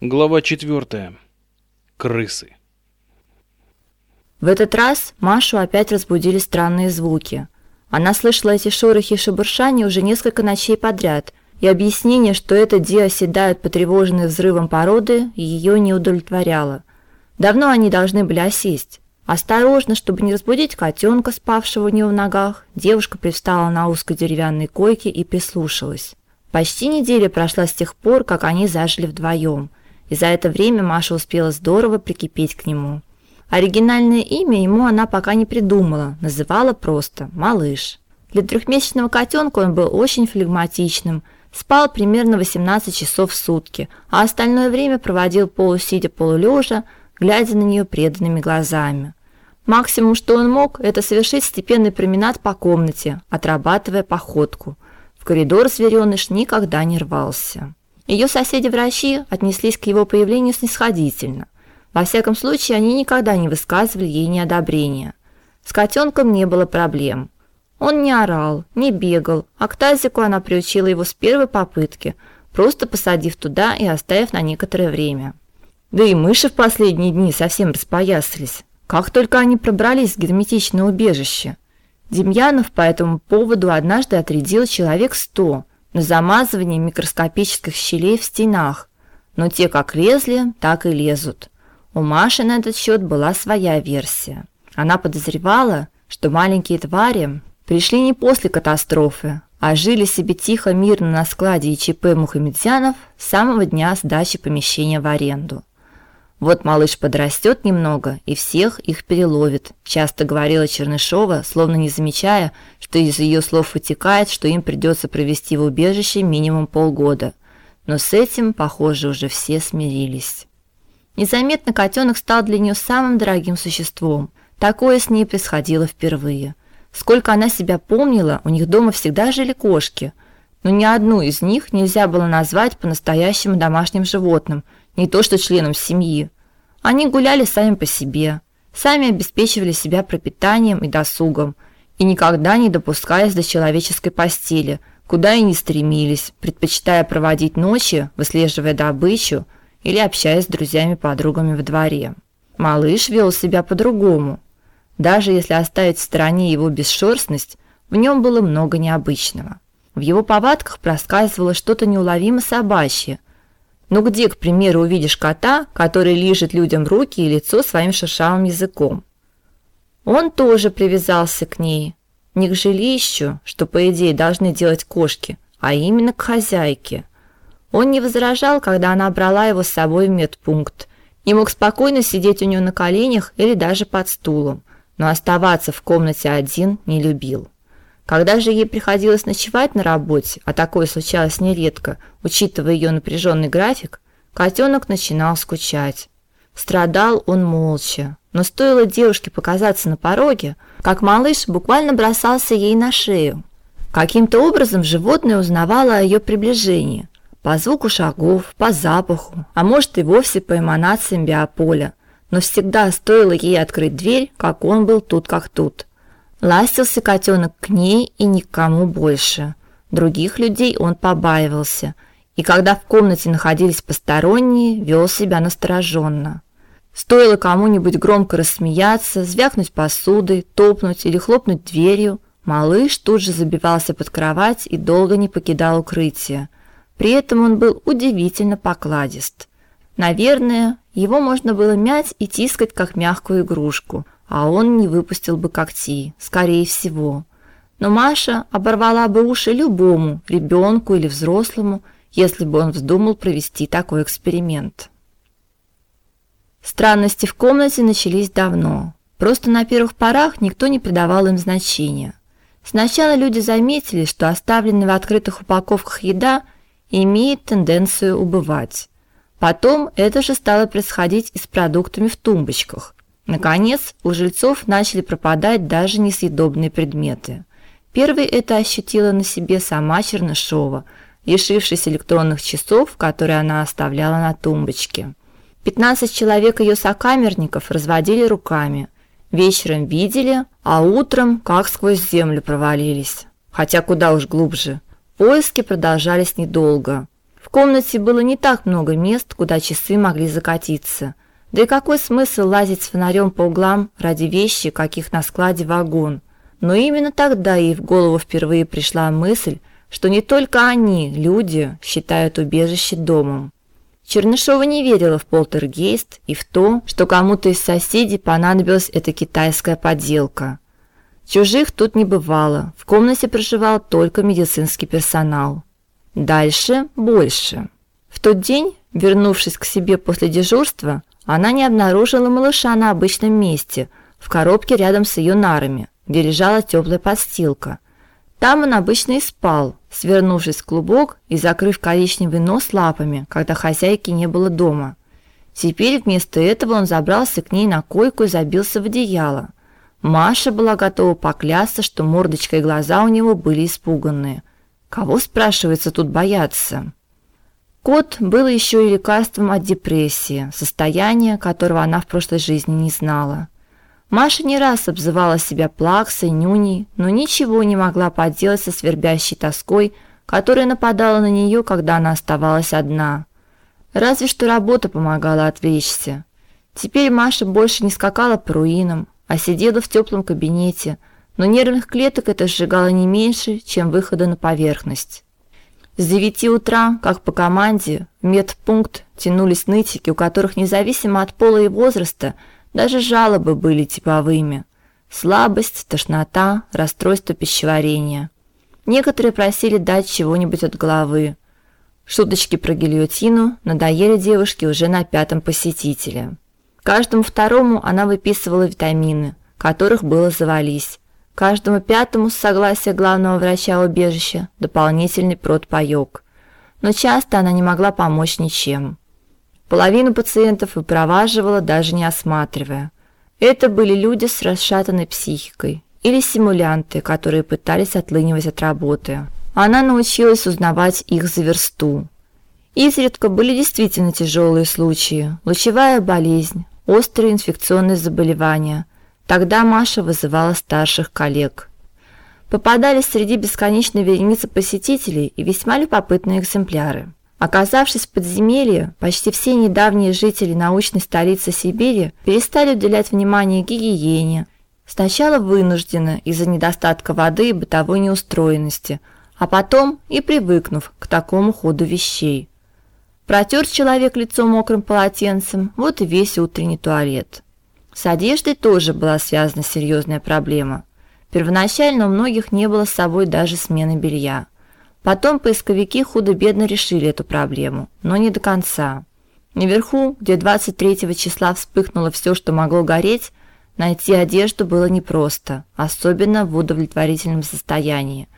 Глава 4. Крысы. В этот раз Машу опять разбудили странные звуки. Она слышала эти шорохи и шебуршания уже несколько ночей подряд, и объяснение, что это Ди оседают потревоженные взрывом породы, ее не удовлетворяло. Давно они должны были осесть. Осторожно, чтобы не разбудить котенка, спавшего у нее в ногах, девушка привстала на узкой деревянной койке и прислушалась. Почти неделя прошла с тех пор, как они зажили вдвоем – и за это время Маша успела здорово прикипеть к нему. Оригинальное имя ему она пока не придумала, называла просто Малыш. Для трехмесячного котенка он был очень флегматичным, спал примерно 18 часов в сутки, а остальное время проводил полусидя полулежа, глядя на нее преданными глазами. Максимум, что он мог, это совершить степенный променад по комнате, отрабатывая походку. В коридор зверёныш никогда не рвался. Ее соседи-врачи отнеслись к его появлению снисходительно. Во всяком случае, они никогда не высказывали ей неодобрения. С котенком не было проблем. Он не орал, не бегал, а к тазику она приучила его с первой попытки, просто посадив туда и оставив на некоторое время. Да и мыши в последние дни совсем распоясались. Как только они пробрались в герметичное убежище. Демьянов по этому поводу однажды отрядил человек сто – на замазывание микроскопических щелей в стенах, но те как лезли, так и лезут. У Маши на этот счет была своя версия. Она подозревала, что маленькие твари пришли не после катастрофы, а жили себе тихо, мирно на складе ИЧП Мухамедзянов с самого дня сдачи помещения в аренду. Вот малыш подрастет немного и всех их переловит, часто говорила Чернышова, словно не замечая, что из ее слов вытекает, что им придется провести в убежище минимум полгода. Но с этим, похоже, уже все смирились. Незаметно котенок стал для нее самым дорогим существом. Такое с ней происходило впервые. Сколько она себя помнила, у них дома всегда жили кошки, но ни одну из них нельзя было назвать по-настоящему домашним животным – не то что членам семьи. Они гуляли сами по себе, сами обеспечивали себя пропитанием и досугом и никогда не допускаясь до человеческой постели, куда и не стремились, предпочитая проводить ночи, выслеживая добычу или общаясь с друзьями-подругами в дворе. Малыш вел себя по-другому. Даже если оставить в стороне его бесшерстность, в нем было много необычного. В его повадках проскальзывало что-то неуловимо собачье, ну где, к примеру, увидишь кота, который лижет людям руки и лицо своим шершавым языком? Он тоже привязался к ней, не к жилищу, что по идее должны делать кошки, а именно к хозяйке. Он не возражал, когда она брала его с собой в медпункт, и мог спокойно сидеть у нее на коленях или даже под стулом, но оставаться в комнате один не любил. Когда же ей приходилось ночевать на работе, а такое случалось нередко, учитывая ее напряженный график, котенок начинал скучать. Страдал он молча, но стоило девушке показаться на пороге, как малыш буквально бросался ей на шею. Каким-то образом животное узнавало о ее приближении по звуку шагов, по запаху, а может и вовсе по эманациям биополя. Но всегда стоило ей открыть дверь, как он был тут как тут. Ластился котенок к ней и никому больше. Других людей он побаивался, и когда в комнате находились посторонние, вел себя настороженно. Стоило кому-нибудь громко рассмеяться, звякнуть посудой, топнуть или хлопнуть дверью, малыш тут же забивался под кровать и долго не покидал укрытие. При этом он был удивительно покладист. Наверное, его можно было мять и тискать как мягкую игрушку – а он не выпустил бы когти, скорее всего. Но Маша оборвала бы уши любому, ребенку или взрослому, если бы он вздумал провести такой эксперимент. Странности в комнате начались давно. Просто на первых порах никто не придавал им значения. Сначала люди заметили, что оставленная в открытых упаковках еда имеет тенденцию убывать. Потом это же стало происходить и с продуктами в тумбочках. Наконец, у жильцов начали пропадать даже несъедобные предметы. Первой это ощутила на себе сама Чернышова, лишившись электронных часов, которые она оставляла на тумбочке. 15 человек ее сокамерников разводили руками. Вечером видели, а утром как сквозь землю провалились. Хотя куда уж глубже. Поиски продолжались недолго. В комнате было не так много мест, куда часы могли закатиться. Да и какой смысл лазить с фонарем по углам ради вещи, каких на складе вагон? Но именно тогда ей в голову впервые пришла мысль, что не только они, люди, считают убежище домом. Чернышова не верила в полтергейст и в то, что кому-то из соседей понадобилась эта китайская подделка. Чужих тут не бывало. В комнате проживал только медицинский персонал. Дальше больше. В тот день, вернувшись к себе после дежурства, она не обнаружила малыша на обычном месте, в коробке рядом с ее нарами, где лежала теплая подстилка. Там он обычно и спал, свернувшись в клубок и закрыв коричневый нос лапами, когда хозяйки не было дома. Теперь вместо этого он забрался к ней на койку и забился в одеяло. Маша была готова поклясться, что мордочка и глаза у него были испуганные. Кого спрашивается тут бояться? Кот был еще и лекарством от депрессии, состояния, которого она в прошлой жизни не знала. Маша не раз обзывала себя плаксой, нюней, но ничего не могла поделать со свербящей тоской, которая нападала на нее, когда она оставалась одна. Разве что работа помогала отвлечься. Теперь Маша больше не скакала по руинам, а сидела в теплом кабинете, но нервных клеток это сжигало не меньше, чем выхода на поверхность. С девяти утра, как по команде, в медпункт тянулись нытики, у которых независимо от пола и возраста – даже жалобы были типовыми: слабость, тошнота, расстройство пищеварения. Некоторые просили дать чего-нибудь от головы. Шуточки про гильотину надоели девушке уже на пятом посетителе. Каждому второму она выписывала витамины, которых было завались. Каждому пятому с согласия главного врача убежища дополнительный протпоёк. Но часто она не могла помочь ничем. Половину пациентов выпроваживала, даже не осматривая. Это были люди с расшатанной психикой или симулянты, которые пытались отлынивать от работы. Она научилась узнавать их за версту. Изредка были действительно тяжелые случаи: лучевая болезнь, острые инфекционные заболевания. Тогда Маша вызывала старших коллег. Попадались среди бесконечной вереницы посетителей и весьма любопытные экземпляры. Оказавшись в подземелье, почти все недавние жители научной столицы Сибири перестали уделять внимание гигиене. Сначала вынужденно из-за недостатка воды и бытовой неустроенности, а потом и привыкнув к такому ходу вещей. Протер человек лицо мокрым полотенцем, вот и весь утренний туалет. С одеждой тоже была связана серьезная проблема. Первоначально у многих не было с собой даже смены белья – Потом поисковики худо-бедно решили эту проблему, но не до конца. Наверху, где 23 числа вспыхнуло все, что могло гореть, найти одежду было непросто, особенно в удовлетворительном состоянии.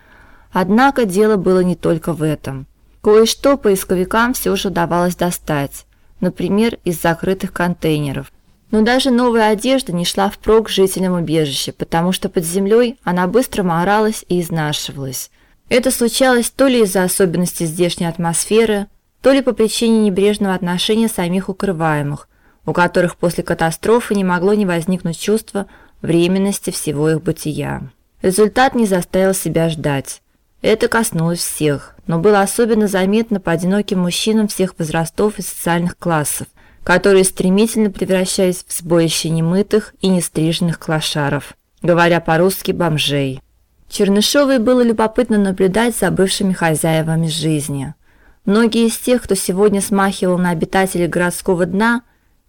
Однако дело было не только в этом. Кое-что поисковикам все же удавалось достать, например, из закрытых контейнеров. Но даже новая одежда не шла впрок жителям убежища, потому что под землей она быстро моралась и изнашивалась. Это случалось то ли из-за особенностей здешней атмосферы, то ли по причине небрежного отношения самих укрываемых, у которых после катастрофы не могло не возникнуть чувства временности всего их бытия. Результат не заставил себя ждать. Это коснулось всех, но было особенно заметно по одиноким мужчинам всех возрастов и социальных классов, которые стремительно превращались в сборище немытых и нестриженных клошаров, говоря по-русски бомжей. Чернышовой было любопытно наблюдать за бывшими хозяевами жизни. Многие из тех, кто сегодня смахивал на обитателей городского дна,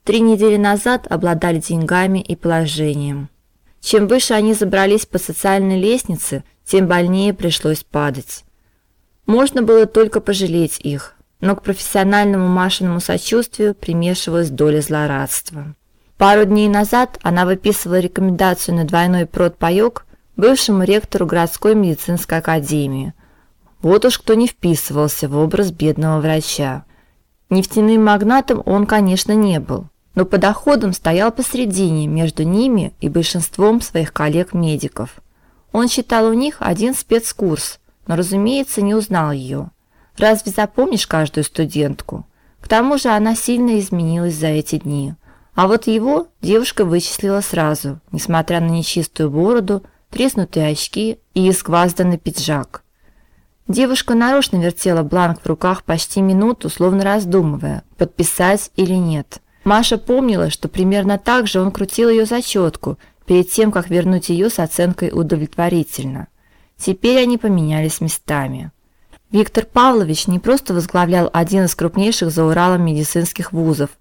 три недели назад обладали деньгами и положением. Чем выше они забрались по социальной лестнице, тем больнее пришлось падать. Можно было только пожалеть их, но к профессиональному Машиному сочувствию примешивалась доля злорадства. Пару дней назад она выписывала рекомендацию на двойной протпоёк бывшему ректору городской медицинской академии. Вот уж кто не вписывался в образ бедного врача. Нефтяным магнатом он, конечно, не был, но по доходам стоял посредине между ними и большинством своих коллег-медиков. Он считал у них один спецкурс, но, разумеется, не узнал ее. Разве запомнишь каждую студентку? К тому же она сильно изменилась за эти дни. А вот его девушка вычислила сразу, несмотря на нечистую бороду, треснутые очки и изгвазданный пиджак. Девушка нарочно вертела бланк в руках почти минуту, словно раздумывая, подписать или нет. Маша помнила, что примерно так же он крутил ее зачетку перед тем, как вернуть ее с оценкой удовлетворительно. Теперь они поменялись местами. Виктор Павлович не просто возглавлял один из крупнейших за Уралом медицинских вузов.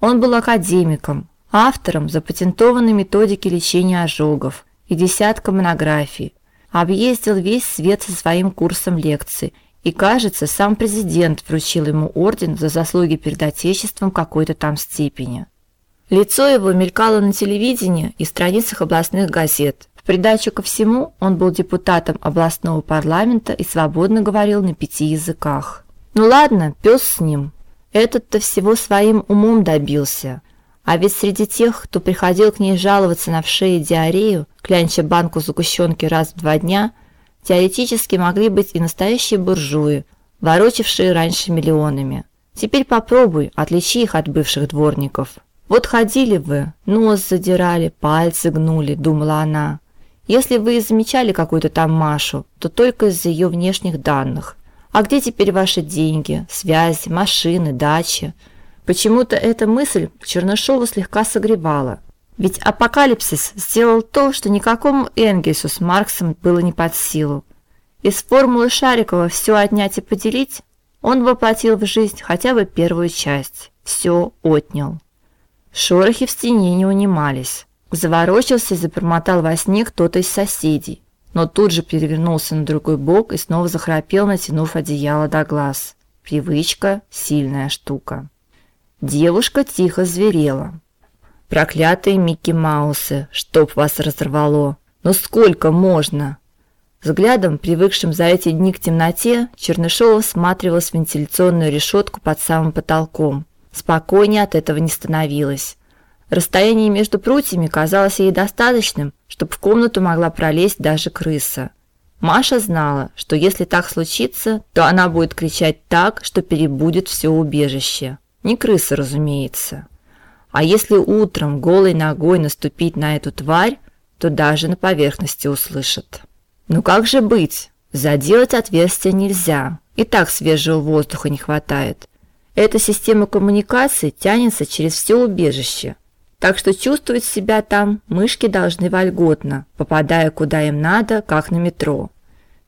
Он был академиком, автором запатентованной методики лечения ожогов и десятка монографий. Объездил весь свет со своим курсом лекций, и, кажется, сам президент вручил ему орден за заслуги перед отечеством какой-то там степени. Лицо его мелькало на телевидении и страницах областных газет. В придачу ко всему, он был депутатом областного парламента и свободно говорил на пяти языках. Ну ладно, пес с ним. Этот-то всего своим умом добился. А ведь среди тех, кто приходил к ней жаловаться на вшей диарею, клянча банку сгущенки раз в два дня, теоретически могли быть и настоящие буржуи, ворочавшие раньше миллионами. Теперь попробуй, отличи их от бывших дворников. Вот ходили вы, нос задирали, пальцы гнули, думала она. Если вы замечали какую-то там Машу, то только из-за ее внешних данных. А где теперь ваши деньги, связи, машины, дачи? Почему-то эта мысль Чернышову слегка согревала. Ведь апокалипсис сделал то, что никакому Энгельсу с Марксом было не под силу. Из формулы Шарикова все отнять и поделить он воплотил в жизнь хотя бы первую часть. Все отнял. Шорохи в стене не унимались. Заворочился и забормотал во сне кто-то из соседей, но тут же перевернулся на другой бок и снова захрапел, натянув одеяло до глаз. Привычка сильная штука. Девушка тихо зверела. Проклятые Микки Маусы, чтоб вас разорвало. Ну сколько можно? Взглядом, привыкшим за эти дни к темноте, Чернышова всматривалась в вентиляционную решетку под самым потолком. Спокойнее от этого не становилось. Расстояние между прутьями казалось ей достаточным, чтобы в комнату могла пролезть даже крыса. Маша знала, что если так случится, то она будет кричать так, что перебудет все убежище. Не крыса, разумеется. А если утром голой ногой наступить на эту тварь, то даже на поверхности услышат. Ну как же быть? Заделать отверстие нельзя. И так свежего воздуха не хватает. Эта система коммуникации тянется через все убежище. Так что чувствовать себя там мышки должны вольготно, попадая куда им надо, как на метро.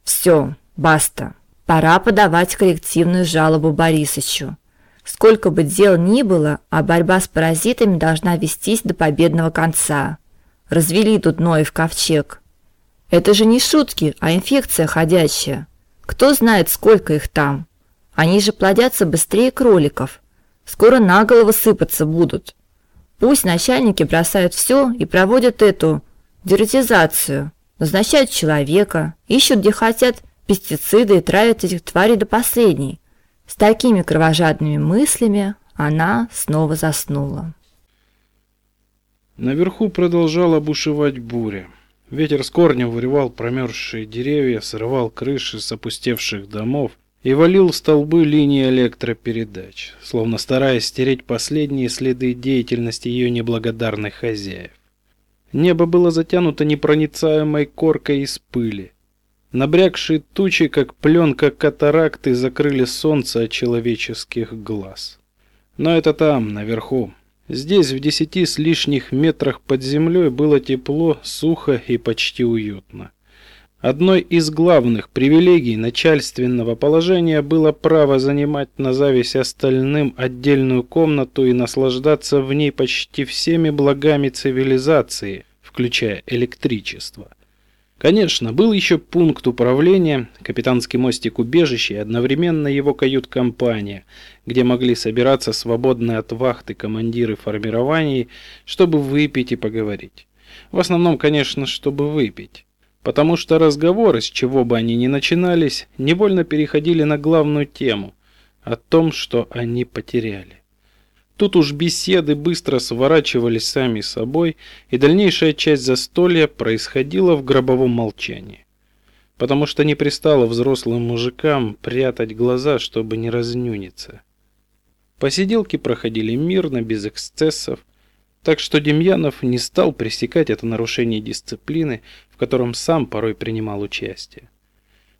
Все, баста. Пора подавать коллективную жалобу Борисычу. Сколько бы дел ни было, а борьба с паразитами должна вестись до победного конца. Развели тут Ноев ковчег. Это же не шутки, а инфекция ходячая. Кто знает, сколько их там. Они же плодятся быстрее кроликов. Скоро на голову сыпаться будут. Пусть начальники бросают все и проводят эту дератизацию. Назначают человека, ищут где хотят пестициды и травят этих тварей до последней. С такими кровожадными мыслями она снова заснула. Наверху продолжала бушевать буря. Ветер с корнем вырывал промерзшие деревья, срывал крыши с опустевших домов и валил столбы линии электропередач, словно стараясь стереть последние следы деятельности ее неблагодарных хозяев. Небо было затянуто непроницаемой коркой из пыли. Набрякшие тучи, как пленка катаракты, закрыли солнце от человеческих глаз. Но это там, наверху. Здесь, в десяти с лишних метрах под землей, было тепло, сухо и почти уютно. Одной из главных привилегий начальственного положения было право занимать на зависть остальным отдельную комнату и наслаждаться в ней почти всеми благами цивилизации, включая электричество – Конечно, был еще пункт управления, капитанский мостик убежища и одновременно его кают-компания, где могли собираться свободные от вахты командиры формирований, чтобы выпить и поговорить. В основном, конечно, чтобы выпить. Потому что разговоры, с чего бы они ни начинались, невольно переходили на главную тему – о том, что они потеряли. Тут уж беседы быстро сворачивались сами собой, и дальнейшая часть застолья происходила в гробовом молчании. Потому что не пристало взрослым мужикам прятать глаза, чтобы не разнюниться. Посиделки проходили мирно, без эксцессов, так что Демьянов не стал пресекать это нарушение дисциплины, в котором сам порой принимал участие.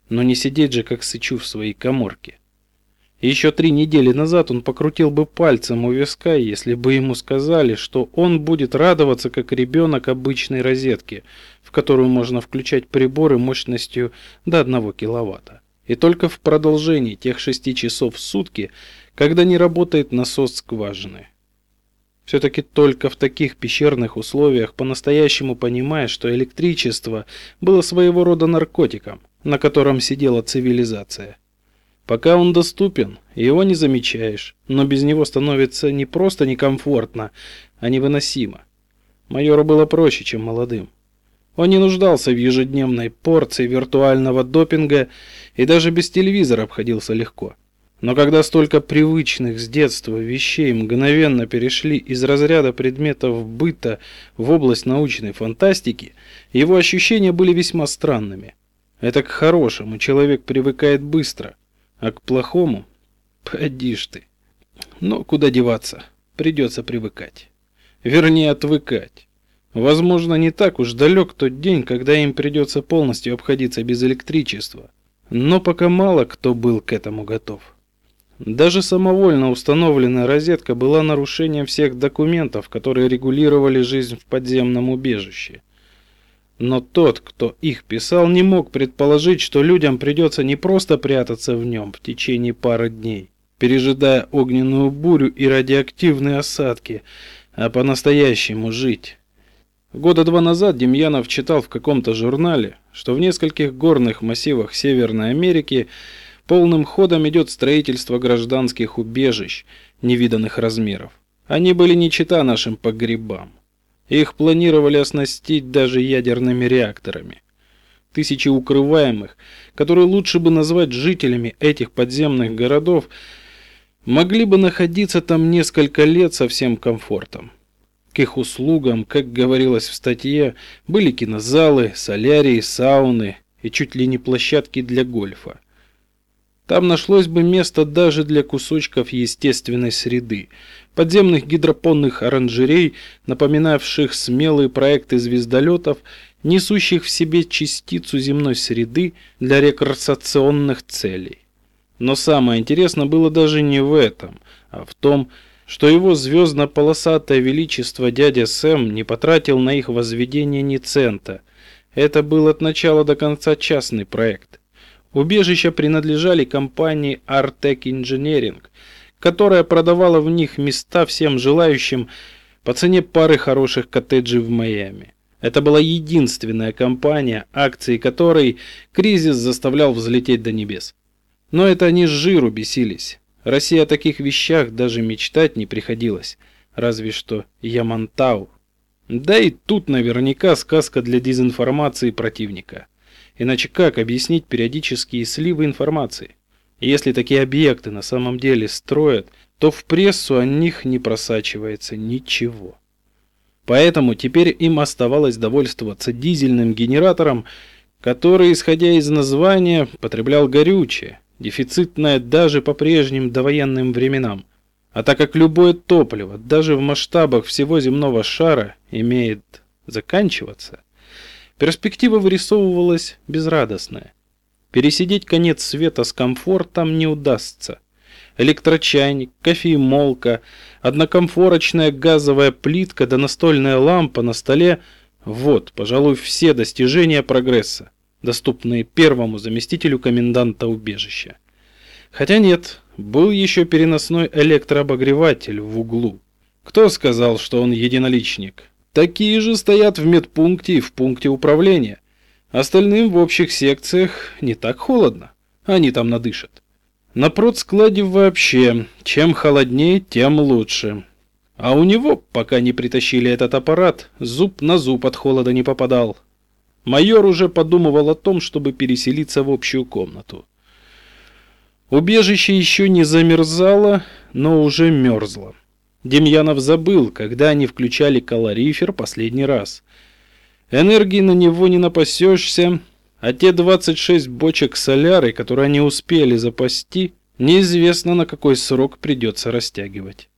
но не сидеть же как сычу в своей каморке. Еще три недели назад он покрутил бы пальцем у виска, если бы ему сказали, что он будет радоваться как ребенок обычной розетки, в которую можно включать приборы мощностью до 1 киловатта. И только в продолжении тех шести часов в сутки, когда не работает насос скважины. Все-таки только в таких пещерных условиях по-настоящему понимаешь, что электричество было своего рода наркотиком, на котором сидела цивилизация. Пока он доступен, его не замечаешь, но без него становится не просто некомфортно, а невыносимо. Майору было проще, чем молодым. Он не нуждался в ежедневной порции виртуального допинга и даже без телевизора обходился легко. Но когда столько привычных с детства вещей мгновенно перешли из разряда предметов быта в область научной фантастики, его ощущения были весьма странными. Это к хорошему человек привыкает быстро, а к плохому поди ж ты. Но куда деваться? Придется привыкать. Вернее, отвыкать. Возможно, не так уж далек тот день, когда им придется полностью обходиться без электричества. Но пока мало кто был к этому готов. Даже самовольно установленная розетка была нарушением всех документов, которые регулировали жизнь в подземном убежище. Но тот, кто их писал, не мог предположить, что людям придется не просто прятаться в нем в течение пары дней, пережидая огненную бурю и радиоактивные осадки, а по-настоящему жить. Года два назад Демьянов читал в каком-то журнале, что в нескольких горных массивах Северной Америки Полным ходом идет строительство гражданских убежищ невиданных размеров. Они были не чета нашим погребам. Их планировали оснастить даже ядерными реакторами. Тысячи укрываемых, которые лучше бы назвать жителями этих подземных городов, могли бы находиться там несколько лет со всем комфортом. К их услугам, как говорилось в статье, были кинозалы, солярии, сауны и чуть ли не площадки для гольфа. Там нашлось бы место даже для кусочков естественной среды, подземных гидропонных оранжерей, напоминавших смелые проекты звездолетов, несущих в себе частицу земной среды для рекреационных целей. Но самое интересное было даже не в этом, а в том, что его звездно-полосатое величество дядя Сэм не потратил на их возведение ни цента. Это был от начала до конца частный проект. Убежища принадлежали компании Artec Engineering, которая продавала в них места всем желающим по цене пары хороших коттеджей в Майами. Это была единственная компания, акции которой кризис заставлял взлететь до небес. Но это они с жиру бесились. Россия о таких вещах даже мечтать не приходилось, разве что Ямантау. Да и тут наверняка сказка для дезинформации противника. Иначе как объяснить периодические сливы информации? Если такие объекты на самом деле строят, то в прессу о них не просачивается ничего. Поэтому теперь им оставалось довольствоваться дизельным генератором, который, исходя из названия, потреблял горючее, дефицитное даже по прежним довоенным временам. А так как любое топливо, даже в масштабах всего земного шара, имеет заканчиваться, Перспектива вырисовывалась безрадостная. Пересидеть конец света с комфортом не удастся. Электрочайник, кофемолка, однокомфорочная газовая плитка да настольная лампа на столе – вот, пожалуй, все достижения прогресса, доступные первому заместителю коменданта убежища. Хотя нет, был еще переносной электрообогреватель в углу. Кто сказал, что он единоличник? Такие же стоят в медпункте и в пункте управления. Остальным в общих секциях не так холодно. Они там надышат. На продскладе вообще, чем холоднее, тем лучше. А у него, пока не притащили этот аппарат, зуб на зуб от холода не попадал. Майор уже подумывал о том, чтобы переселиться в общую комнату. Убежище еще не замерзало, но уже мерзло. Демьянов забыл, когда они включали калорифер последний раз. Энергии на него не напасешься, а те 26 бочек соляры, которые они успели запасти, неизвестно на какой срок придется растягивать.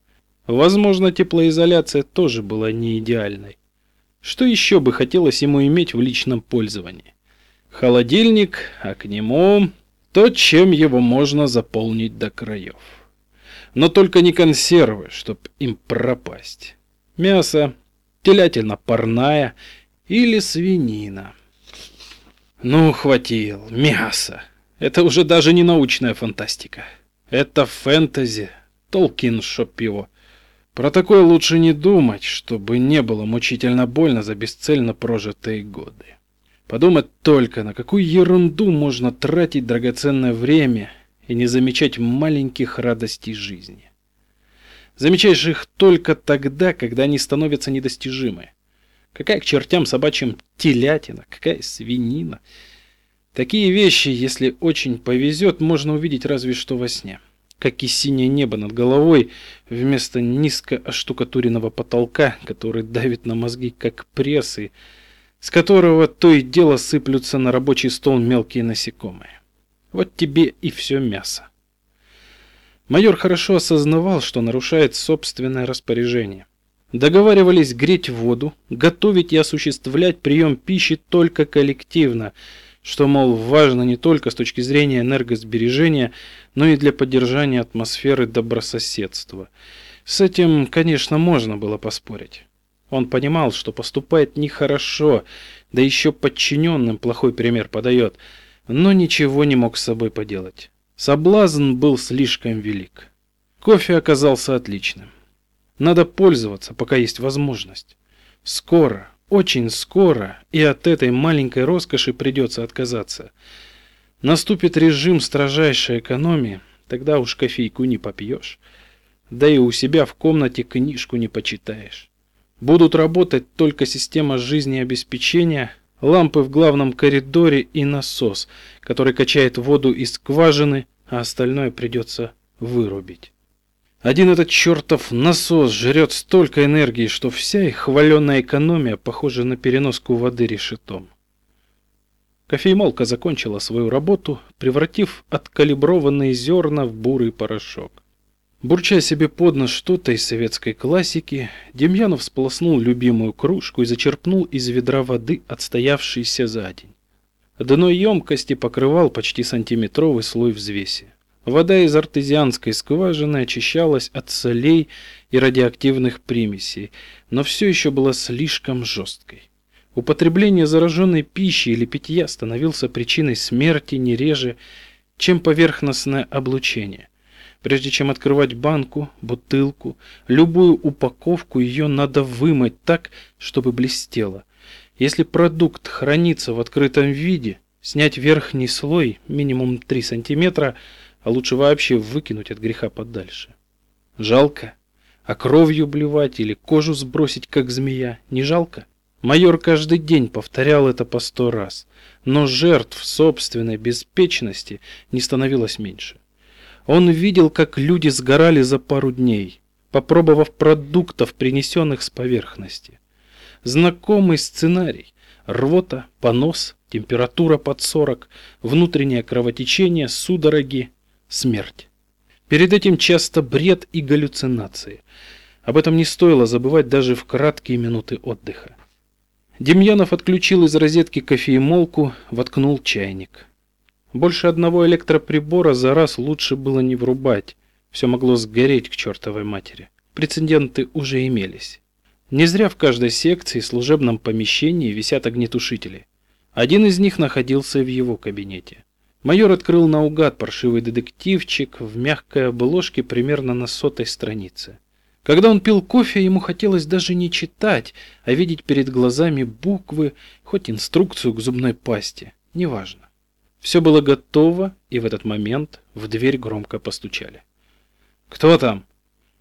Возможно, теплоизоляция тоже была не идеальной. Что еще бы хотелось ему иметь в личном пользовании? Холодильник, а к нему то, чем его можно заполнить до краев. Но только не консервы, чтоб им пропасть. Мясо, телятина парная или свинина. Ну, хватил, мясо. Это уже даже не научная фантастика. Это фэнтези. Толкин, чтоб его. Про такое лучше не думать, чтобы не было мучительно больно за бесцельно прожитые годы. Подумать только, на какую ерунду можно тратить драгоценное время и не замечать маленьких радостей жизни. Замечаешь их только тогда, когда они становятся недостижимы. Какая к чертям собачьим телятина, какая свинина. Такие вещи, если очень повезет, можно увидеть разве что во сне. Как и синее небо над головой, вместо низко оштукатуренного потолка, который давит на мозги как прессы, с которого то и дело сыплются на рабочий стол мелкие насекомые. Вот тебе и все мясо. Майор хорошо осознавал, что нарушает собственное распоряжение. Договаривались греть воду, готовить и осуществлять прием пищи только коллективно, что, мол, важно не только с точки зрения энергосбережения, но и для поддержания атмосферы добрососедства. С этим, конечно, можно было поспорить. Он понимал, что поступает нехорошо, да еще подчиненным плохой пример подает, но ничего не мог с собой поделать. Соблазн был слишком велик. Кофе оказался отличным. Надо пользоваться, пока есть возможность. Скоро, очень скоро, и от этой маленькой роскоши придется отказаться. Наступит режим строжайшей экономии, тогда уж кофейку не попьешь, да и у себя в комнате книжку не почитаешь. Будут работать только система жизнеобеспечения, лампы в главном коридоре и насос, который качает воду из скважины, а остальное придется вырубить. Один этот чертов насос жрет столько энергии, что вся их хваленая экономия похожа на переноску воды решетом. Кофеймолка закончила свою работу, превратив откалиброванные зерна в бурый порошок. Бурча себе под нос что-то из советской классики, Демьянов сполоснул любимую кружку и зачерпнул из ведра воды, отстоявшейся за день. Дно емкости покрывал почти сантиметровый слой взвеси. Вода из артезианской скважины очищалась от солей и радиоактивных примесей, но все еще была слишком жесткой. Употребление зараженной пищи или питья становился причиной смерти не реже, чем поверхностное облучение. Прежде чем открывать банку, бутылку, любую упаковку, ее надо вымыть так, чтобы блестело. Если продукт хранится в открытом виде, снять верхний слой, минимум 3 сантиметра, а лучше вообще выкинуть от греха подальше. Жалко? А кровью блевать или кожу сбросить, как змея, не жалко? Майор каждый день повторял это по сто раз, но жертв собственной беспечности не становилось меньше. Он видел, как люди сгорали за пару дней, попробовав продуктов, принесенных с поверхности. Знакомый сценарий. Рвота, понос, температура под 40, внутреннее кровотечение, судороги, смерть. Перед этим часто бред и галлюцинации. Об этом не стоило забывать даже в краткие минуты отдыха. Демьянов отключил из розетки кофемолку, воткнул чайник. Больше одного электроприбора за раз лучше было не врубать. Все могло сгореть к чертовой матери. Прецеденты уже имелись. Не зря в каждой секции служебном помещении висят огнетушители. Один из них находился в его кабинете. Майор открыл наугад паршивый детективчик в мягкой обложке примерно на сотой странице. Когда он пил кофе, ему хотелось даже не читать, а видеть перед глазами буквы, хоть инструкцию к зубной пасте, неважно. Все было готово, и в этот момент в дверь громко постучали. «Кто там?»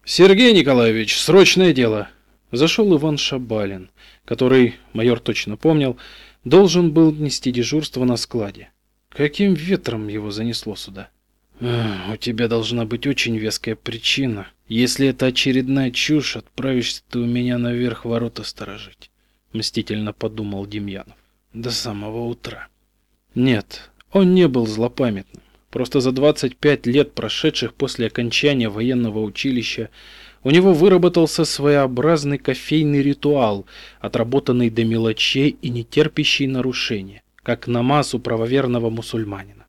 «Сергей Николаевич, срочное дело!» Зашел Иван Шабалин, который, майор точно помнил, должен был нести дежурство на складе. Каким ветром его занесло сюда? «У тебя должна быть очень веская причина. Если это очередная чушь, отправишься ты у меня наверх ворота сторожить», — мстительно подумал Демьянов. «До самого утра». «Нет, он не был злопамятным. Просто за 25 лет, прошедших после окончания военного училища, у него выработался своеобразный кофейный ритуал, отработанный до мелочей и не терпящий нарушения. как на массу правоверного мусульманина.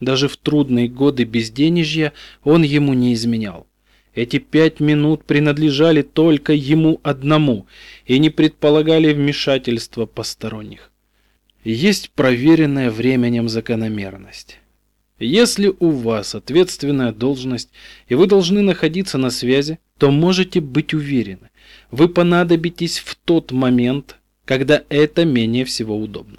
Даже в трудные годы безденежья он ему не изменял. Эти пять минут принадлежали только ему одному и не предполагали вмешательства посторонних. Есть проверенная временем закономерность. Если у вас ответственная должность и вы должны находиться на связи, то можете быть уверены, вы понадобитесь в тот момент, когда это менее всего удобно.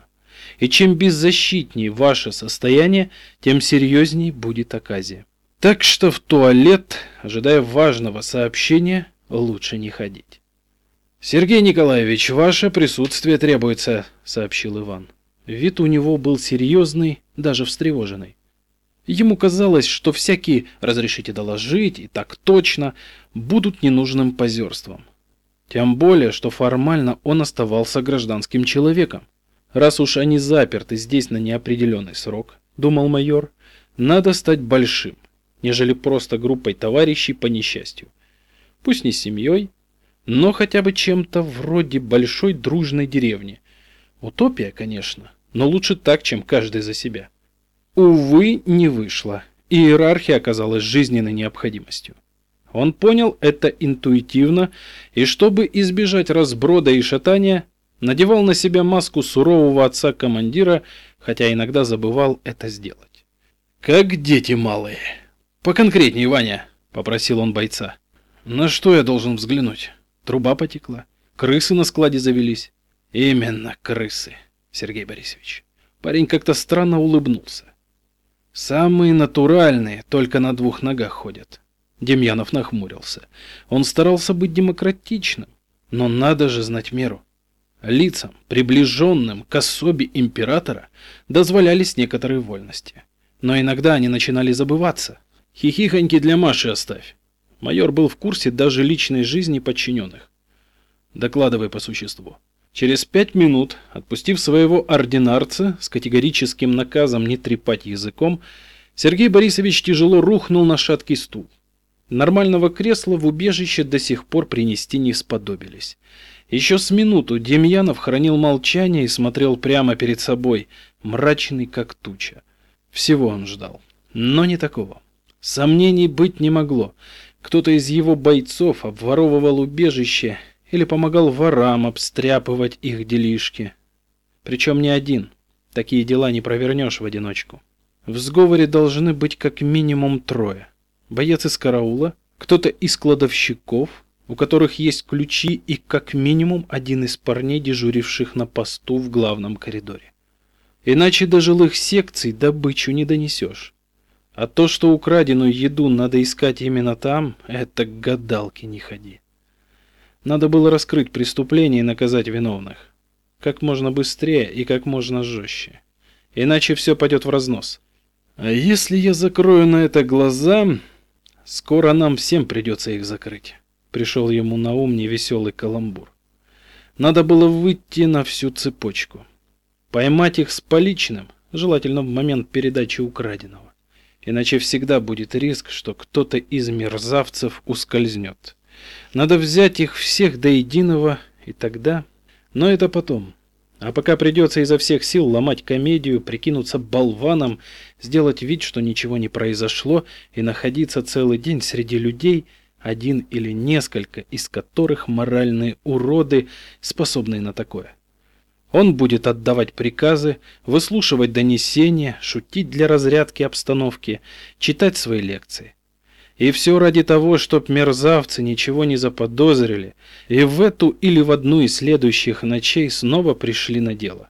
И чем беззащитнее ваше состояние, тем серьезнее будет оказия. Так что в туалет, ожидая важного сообщения, лучше не ходить. Сергей Николаевич, ваше присутствие требуется, сообщил Иван. Вид у него был серьезный, даже встревоженный. Ему казалось, что всякие «разрешите доложить» и «так точно» будут ненужным позерством. Тем более, что формально он оставался гражданским человеком. Раз уж они заперты здесь на неопределенный срок, думал майор, надо стать большим, нежели просто группой товарищей по несчастью. Пусть не семьей, но хотя бы чем-то вроде большой дружной деревни. Утопия, конечно, но лучше так, чем каждый за себя. Увы, не вышло. Иерархия оказалась жизненной необходимостью. Он понял это интуитивно, и чтобы избежать разброда и шатания, надевал на себя маску сурового отца-командира, хотя иногда забывал это сделать. «Как дети малые!» «Поконкретнее, Ваня!» — попросил он бойца. «На что я должен взглянуть? Труба потекла. Крысы на складе завелись». «Именно крысы, Сергей Борисович». Парень как-то странно улыбнулся. «Самые натуральные, только на двух ногах ходят. Демьянов нахмурился. Он старался быть демократичным, но надо же знать меру. Лицам, приближенным к особе императора, дозволялись некоторые вольности. Но иногда они начинали забываться. Хихихоньки для Маши оставь. Майор был в курсе даже личной жизни подчиненных. Докладывай по существу. Через пять минут, отпустив своего ординарца с категорическим наказом не трепать языком, Сергей Борисович тяжело рухнул на шаткий стул. Нормального кресла в убежище до сих пор принести не сподобились. Еще с минуту Демьянов хранил молчание и смотрел прямо перед собой, мрачный как туча. Всего он ждал, но не такого. Сомнений быть не могло. Кто-то из его бойцов обворовывал убежище или помогал ворам обстряпывать их делишки. Причем не один. Такие дела не провернешь в одиночку. В сговоре должны быть как минимум трое боец из караула, кто-то из кладовщиков, у которых есть ключи и как минимум один из парней, дежуривших на посту в главном коридоре. Иначе до жилых секций добычу не донесешь. А то, что украденную еду надо искать именно там, это к гадалке не ходи. Надо было раскрыть преступление и наказать виновных. Как можно быстрее и как можно жестче. Иначе все пойдет в разнос. А если я закрою на это глаза, Скоро нам всем придется их закрыть. Пришел ему на ум невеселый каламбур. Надо было выйти на всю цепочку. Поймать их с поличным, желательно в момент передачи украденного. Иначе всегда будет риск, что кто-то из мерзавцев ускользнет. Надо взять их всех до единого, и тогда... Но это потом. А пока придется изо всех сил ломать комедию, прикинуться болваном, сделать вид, что ничего не произошло, и находиться целый день среди людей, один или несколько из которых моральные уроды, способные на такое. Он будет отдавать приказы, выслушивать донесения, шутить для разрядки обстановки, читать свои лекции. И все ради того, чтоб мерзавцы ничего не заподозрили, и в эту или в одну из следующих ночей снова пришли на дело.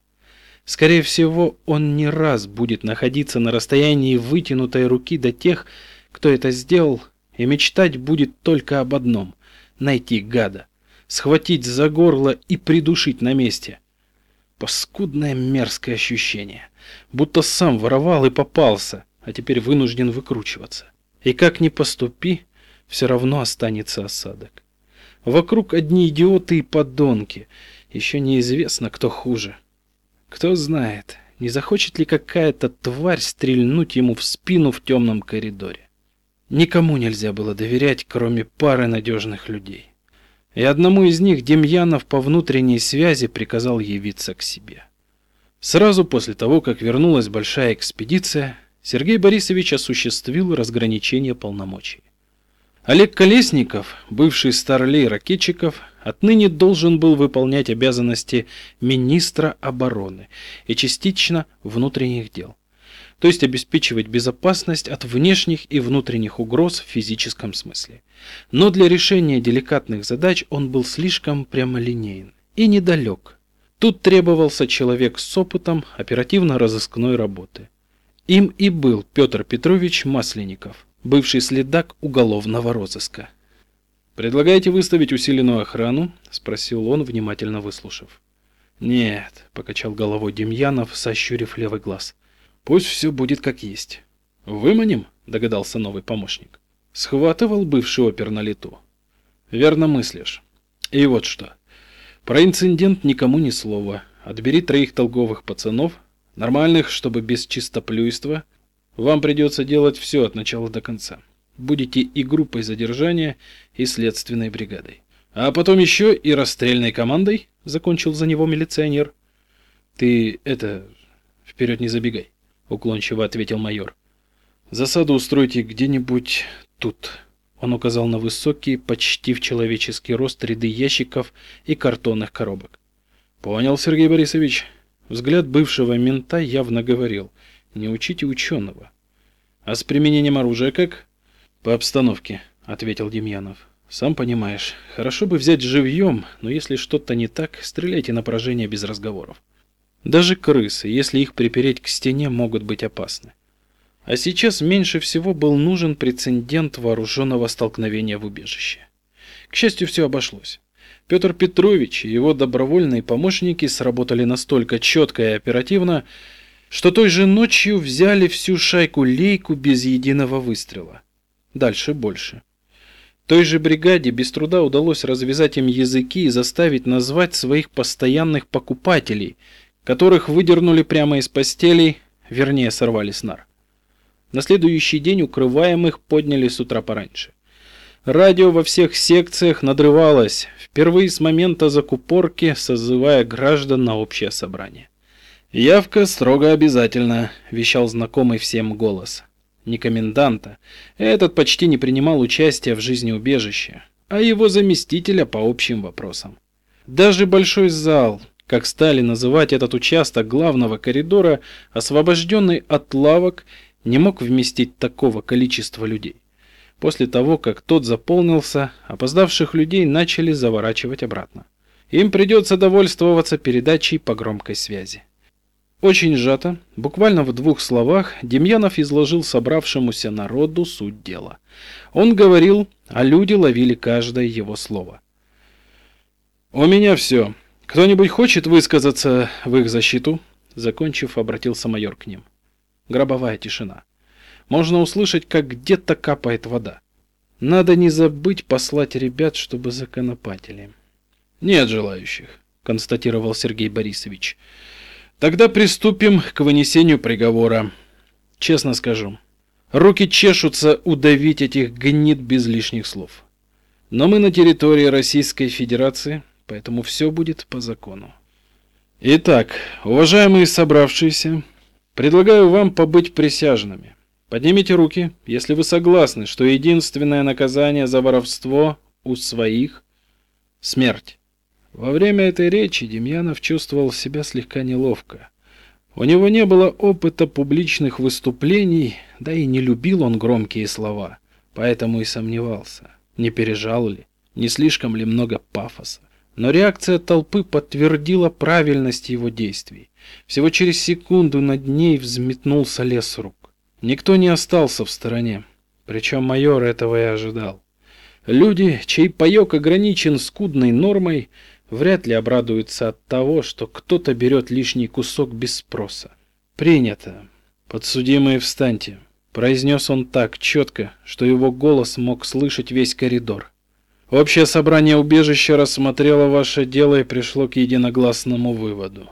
Скорее всего, он не раз будет находиться на расстоянии вытянутой руки до тех, кто это сделал, и мечтать будет только об одном — найти гада, схватить за горло и придушить на месте. Паскудное мерзкое ощущение, будто сам воровал и попался, а теперь вынужден выкручиваться. И как ни поступи, все равно останется осадок. Вокруг одни идиоты и подонки. Еще неизвестно, кто хуже. Кто знает, не захочет ли какая-то тварь стрельнуть ему в спину в темном коридоре. Никому нельзя было доверять, кроме пары надежных людей. И одному из них Демьянов по внутренней связи приказал явиться к себе. Сразу после того, как вернулась большая экспедиция, Сергей Борисович осуществил разграничение полномочий. Олег Колесников, бывший старлей ракетчиков, отныне должен был выполнять обязанности министра обороны и частично внутренних дел, то есть обеспечивать безопасность от внешних и внутренних угроз в физическом смысле. Но для решения деликатных задач он был слишком прямолинеен и недалек. Тут требовался человек с опытом оперативно-розыскной работы. Им и был Петр Петрович Масленников, бывший следак уголовного розыска. «Предлагаете выставить усиленную охрану?» – спросил он, внимательно выслушав. «Нет», – покачал головой Демьянов, сощурив левый глаз. «Пусть все будет как есть». «Выманим?» – догадался новый помощник. Схватывал бывший опер на лету. «Верно мыслишь. И вот что. Про инцидент никому ни слова. Отбери троих толковых пацанов, нормальных, чтобы без чистоплюйства. Вам придется делать все от начала до конца. Будете и группой задержания, и следственной бригадой. А потом еще и расстрельной командой, закончил за него милиционер. Ты это вперед не забегай, уклончиво ответил майор. Засаду устройте где-нибудь тут. Он указал на высокие, почти в человеческий рост ряды ящиков и картонных коробок. Понял, Сергей Борисович. Взгляд бывшего мента явно говорил: "Не учите ученого». А с применением оружия как? По обстановке, ответил Демьянов. Сам понимаешь, хорошо бы взять живьем, но если что-то не так, стреляйте на поражение без разговоров. Даже крысы, если их припереть к стене, могут быть опасны. А сейчас меньше всего был нужен прецедент вооруженного столкновения в убежище. К счастью, все обошлось. Петр Петрович и его добровольные помощники сработали настолько четко и оперативно, что той же ночью взяли всю шайку-лейку без единого выстрела. Дальше больше. Той же бригаде без труда удалось развязать им языки и заставить назвать своих постоянных покупателей, которых выдернули прямо из постелей, вернее сорвали с нар. На следующий день укрываемых подняли с утра пораньше. Радио во всех секциях надрывалось, впервые с момента закупорки, созывая граждан на общее собрание. «Явка строго обязательно», – вещал знакомый всем голос. Не коменданта. Этот почти не принимал участия в жизни убежища, а его заместителя по общим вопросам. Даже большой зал, как стали называть этот участок главного коридора, освобожденный от лавок не мог вместить такого количества людей. После того, как тот заполнился, опоздавших людей начали заворачивать обратно. Им придется довольствоваться передачей по громкой связи. Очень сжато, буквально в двух словах, Демьянов изложил собравшемуся народу суть дела. Он говорил, а люди ловили каждое его слово. «У меня все. Кто-нибудь хочет высказаться в их защиту?» Закончив, обратился майор к ним. Гробовая тишина. Можно услышать, как где-то капает вода. Надо не забыть послать ребят, чтобы законопатили. Нет желающих, констатировал Сергей Борисович. Тогда приступим к вынесению приговора. Честно скажу, руки чешутся удавить этих гнид без лишних слов. Но мы на территории Российской Федерации, поэтому все будет по закону. Итак, уважаемые собравшиеся, Предлагаю вам побыть присяжными. Поднимите руки, если вы согласны, что единственное наказание за воровство у своих – смерть. Во время этой речи Демьянов чувствовал себя слегка неловко. У него не было опыта публичных выступлений, да и не любил он громкие слова, поэтому и сомневался, не пережал ли, не слишком ли много пафоса. Но реакция толпы подтвердила правильность его действий. Всего через секунду над ней взметнулся лес рук. Никто не остался в стороне, причем майор этого и ожидал. Люди, чей паёк ограничен скудной нормой, вряд ли обрадуются от того, что кто-то берет лишний кусок без спроса. Принято. Подсудимые встаньте, произнес он так четко, что его голос мог слышать весь коридор. Общее собрание убежища рассмотрело ваше дело и пришло к единогласному выводу.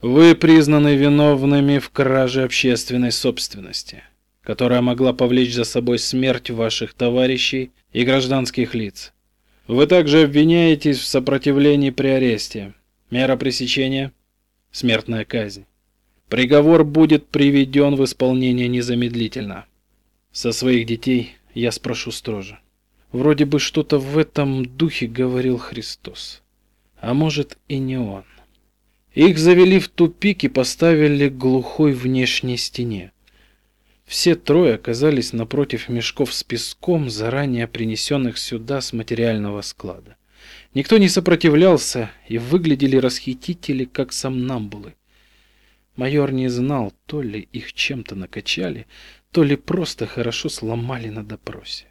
Вы признаны виновными в краже общественной собственности, которая могла повлечь за собой смерть ваших товарищей и гражданских лиц. Вы также обвиняетесь в сопротивлении при аресте. Мера пресечения Смертная казнь. Приговор будет приведен в исполнение незамедлительно. Со своих детей я спрошу строже. Вроде бы что-то в этом духе говорил Христос. А может и не он. Их завели в тупик и поставили к глухой внешней стене. Все трое оказались напротив мешков с песком, заранее принесенных сюда с материального склада. Никто не сопротивлялся, и выглядели расхитители, как сомнамбулы. Майор не знал, то ли их чем-то накачали, то ли просто хорошо сломали на допросе.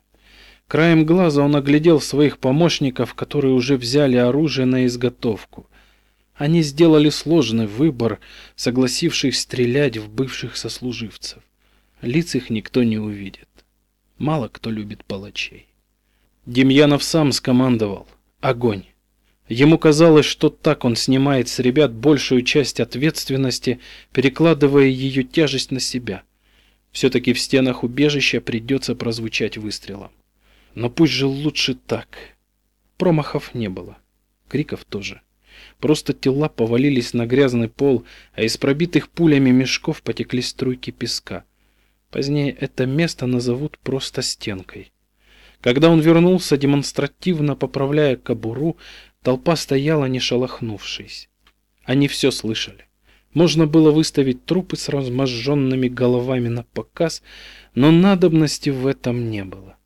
Краем глаза он оглядел своих помощников, которые уже взяли оружие на изготовку. Они сделали сложный выбор, согласившись стрелять в бывших сослуживцев. Лиц их никто не увидит. Мало кто любит палачей. Демьянов сам скомандовал: огонь. Ему казалось, что так он снимает с ребят большую часть ответственности, перекладывая ее тяжесть на себя. все таки в стенах убежища придется прозвучать выстрелом. Но пусть же лучше так. Промахов не было, криков тоже. Просто тела повалились на грязный пол, а из пробитых пулями мешков потекли струйки песка. Позднее это место назовут просто стенкой. Когда он вернулся, демонстративно поправляя кобуру, Толпа стояла, не шелохнувшись. Они все слышали. Можно было выставить трупы с разможженными головами на показ, но надобности в этом не было.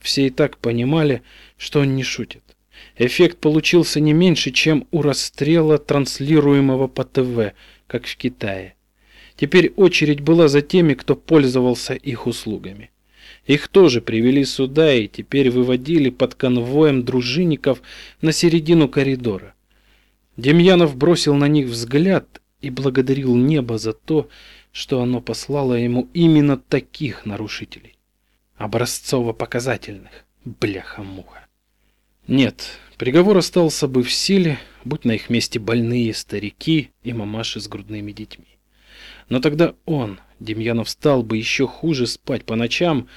Все и так понимали, что он не шутит. Эффект получился не меньше, чем у расстрела, транслируемого по ТВ, как в Китае. Теперь очередь была за теми, кто пользовался их услугами. Их тоже привели сюда и теперь выводили под конвоем дружинников на середину коридора. Демьянов бросил на них взгляд и благодарил небо за то, что оно послало ему именно таких нарушителей. Образцово-показательных. Бляха-муха. Нет, приговор остался бы в силе, будь на их месте больные старики и мамаши с грудными детьми. Но тогда он, Демьянов, стал бы еще хуже спать по ночам,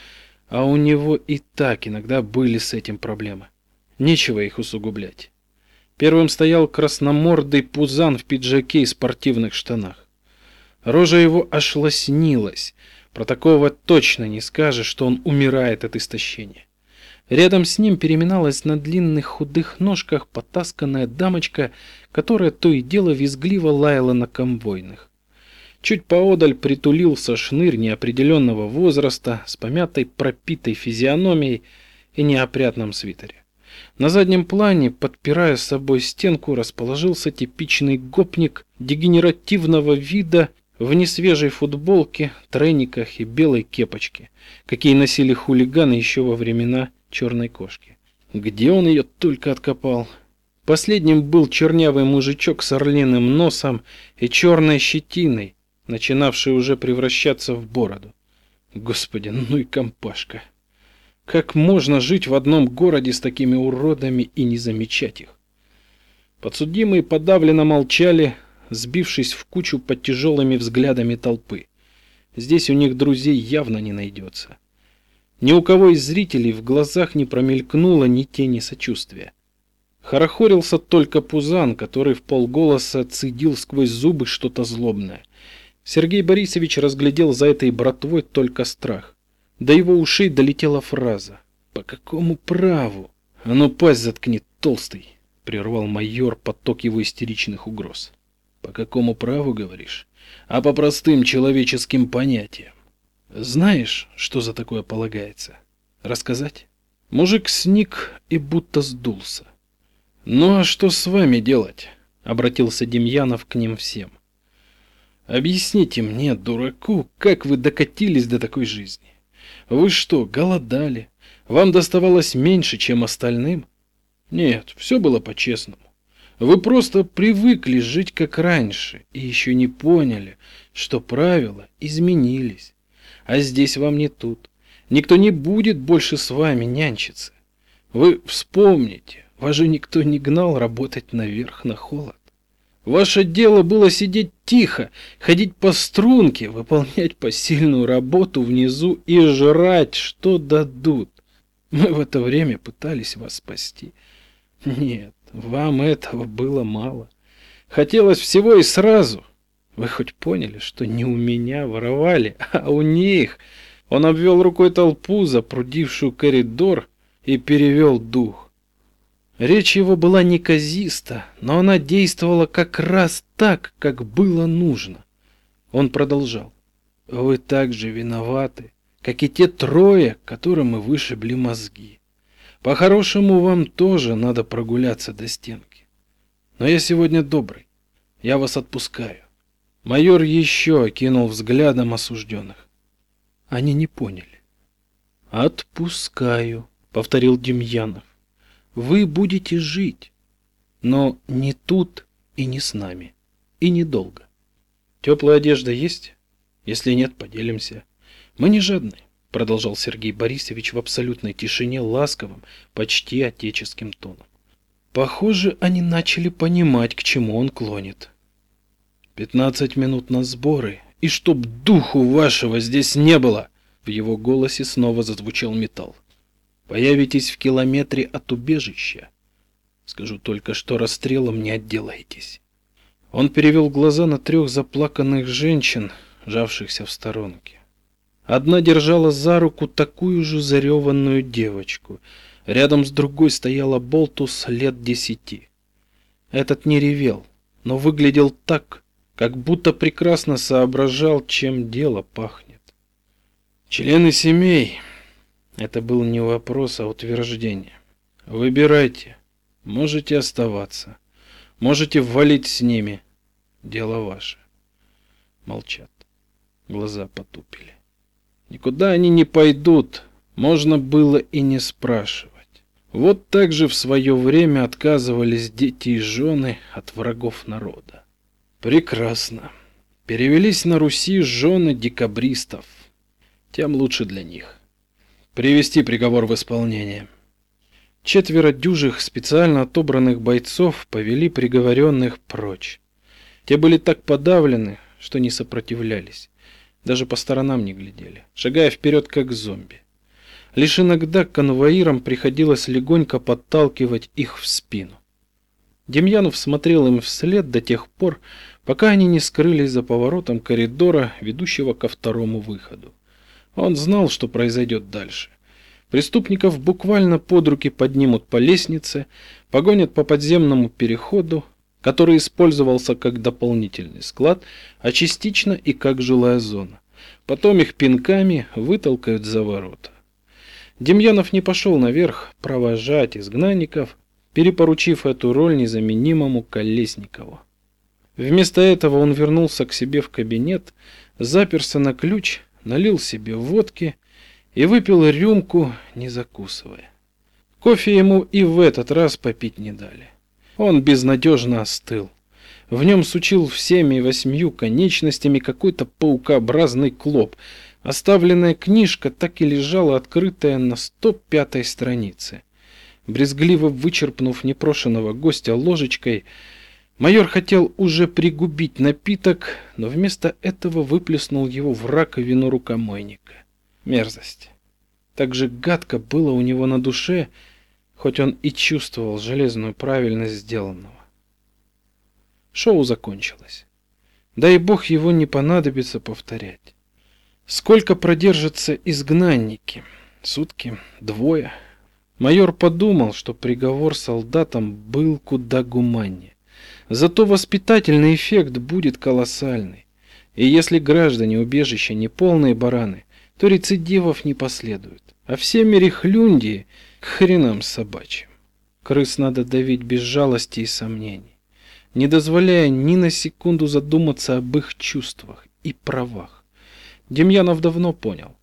а у него и так иногда были с этим проблемы. Нечего их усугублять. Первым стоял красномордый пузан в пиджаке и спортивных штанах. Рожа его аж лоснилась. Про такого точно не скажешь, что он умирает от истощения. Рядом с ним переминалась на длинных худых ножках потасканная дамочка, которая то и дело визгливо лаяла на конвойных. Чуть поодаль притулился шнырь неопределенного возраста с помятой пропитой физиономией и неопрятном свитере. На заднем плане, подпирая с собой стенку, расположился типичный гопник дегенеративного вида в несвежей футболке, трениках и белой кепочке, какие носили хулиганы еще во времена черной кошки. Где он ее только откопал? Последним был чернявый мужичок с орлиным носом и черной щетиной, начинавший уже превращаться в бороду. Господи, ну и компашка. Как можно жить в одном городе с такими уродами и не замечать их? Подсудимые подавленно молчали, сбившись в кучу под тяжелыми взглядами толпы. Здесь у них друзей явно не найдется. Ни у кого из зрителей в глазах не промелькнуло ни тени сочувствия. Хорохорился только Пузан, который в полголоса цедил сквозь зубы что-то злобное. Сергей Борисович разглядел за этой братвой только страх. До его ушей долетела фраза: "По какому праву?" "А ну пасть заткни, толстый", прервал майор поток его истеричных угроз. "По какому праву, говоришь? А по простым человеческим понятиям. Знаешь, что за такое полагается? Рассказать?" Мужик сник и будто сдулся. "Ну а что с вами делать?" обратился Демьянов к ним всем. Объясните мне, дураку, как вы докатились до такой жизни? Вы что, голодали? Вам доставалось меньше, чем остальным? Нет, все было по-честному. Вы просто привыкли жить как раньше и еще не поняли, что правила изменились. А здесь вам не тут. Никто не будет больше с вами нянчиться. Вы вспомните, вас же никто не гнал работать наверх на холод. Ваше дело было сидеть тихо, ходить по струнке, выполнять посильную работу внизу и жрать, что дадут. Мы в это время пытались вас спасти. Нет, вам этого было мало. Хотелось всего и сразу. Вы хоть поняли, что не у меня воровали, а у них? Он обвел рукой толпу, запрудившую коридор, и перевел дух. Речь его была неказиста, но она действовала как раз так, как было нужно. Он продолжал. Вы также виноваты, как и те трое, которым мы вышибли мозги. По-хорошему вам тоже надо прогуляться до стенки. Но я сегодня добрый. Я вас отпускаю. Майор еще окинул взглядом осужденных. Они не поняли. Отпускаю, повторил Демьянов. Вы будете жить, но не тут и не с нами, и недолго. Теплая одежда есть? Если нет, поделимся. Мы не жадны, продолжал Сергей Борисович в абсолютной тишине ласковым, почти отеческим тоном. Похоже, они начали понимать, к чему он клонит. Пятнадцать минут на сборы, и чтоб духу вашего здесь не было. В его голосе снова зазвучал металл. Появитесь в километре от убежища. Скажу только, что расстрелом не отделаетесь. Он перевел глаза на трех заплаканных женщин, жавшихся в сторонке. Одна держала за руку такую же зареванную девочку. Рядом с другой стояла Болтус лет десяти. Этот не ревел, но выглядел так, как будто прекрасно соображал, чем дело пахнет. Члены семей это был не вопрос, а утверждение. Выбирайте. Можете оставаться. Можете валить с ними. Дело ваше. Молчат. Глаза потупили. Никуда они не пойдут. Можно было и не спрашивать. Вот так же в свое время отказывались дети и жены от врагов народа. Прекрасно. Перевелись на Руси жены декабристов. Тем лучше для них. Привести приговор в исполнение. Четверо дюжих специально отобранных бойцов повели приговоренных прочь. Те были так подавлены, что не сопротивлялись, даже по сторонам не глядели, шагая вперед как зомби. Лишь иногда конвоирам приходилось легонько подталкивать их в спину. Демьянов смотрел им вслед до тех пор, пока они не скрылись за поворотом коридора, ведущего ко второму выходу. Он знал, что произойдет дальше. Преступников буквально под руки поднимут по лестнице, погонят по подземному переходу, который использовался как дополнительный склад, а частично и как жилая зона. Потом их пинками вытолкают за ворота. Демьянов не пошел наверх провожать изгнанников, перепоручив эту роль незаменимому Колесникову. Вместо этого он вернулся к себе в кабинет, заперся на ключ налил себе водки и выпил рюмку, не закусывая. Кофе ему и в этот раз попить не дали. Он безнадежно остыл. В нем сучил всеми восьмью конечностями какой-то паукообразный клоп. Оставленная книжка так и лежала открытая на 105-й странице. Брезгливо вычерпнув непрошенного гостя ложечкой, Майор хотел уже пригубить напиток, но вместо этого выплеснул его в раковину рукомойника. Мерзость. Так же гадко было у него на душе, хоть он и чувствовал железную правильность сделанного. Шоу закончилось. Дай бог его не понадобится повторять. Сколько продержатся изгнанники? Сутки? Двое? Майор подумал, что приговор солдатам был куда гуманнее. Зато воспитательный эффект будет колоссальный. И если граждане убежища не полные бараны, то рецидивов не последует. А все мерехлюнди к хренам собачьим. Крыс надо давить без жалости и сомнений, не дозволяя ни на секунду задуматься об их чувствах и правах. Демьянов давно понял,